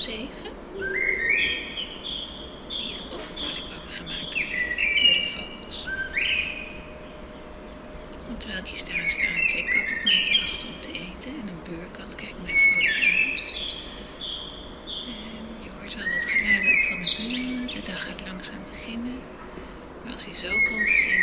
Iedere ochtend word ik wakker gemaakt door de, door vogels. Want terwijl ik hier sta, staan er twee katten op mij te wachten om te eten. En een buurkat kijkt mij vrolijk aan. En je hoort wel wat geluiden ook van de buren. De dag gaat langzaam beginnen. Maar als hij zo kan beginnen,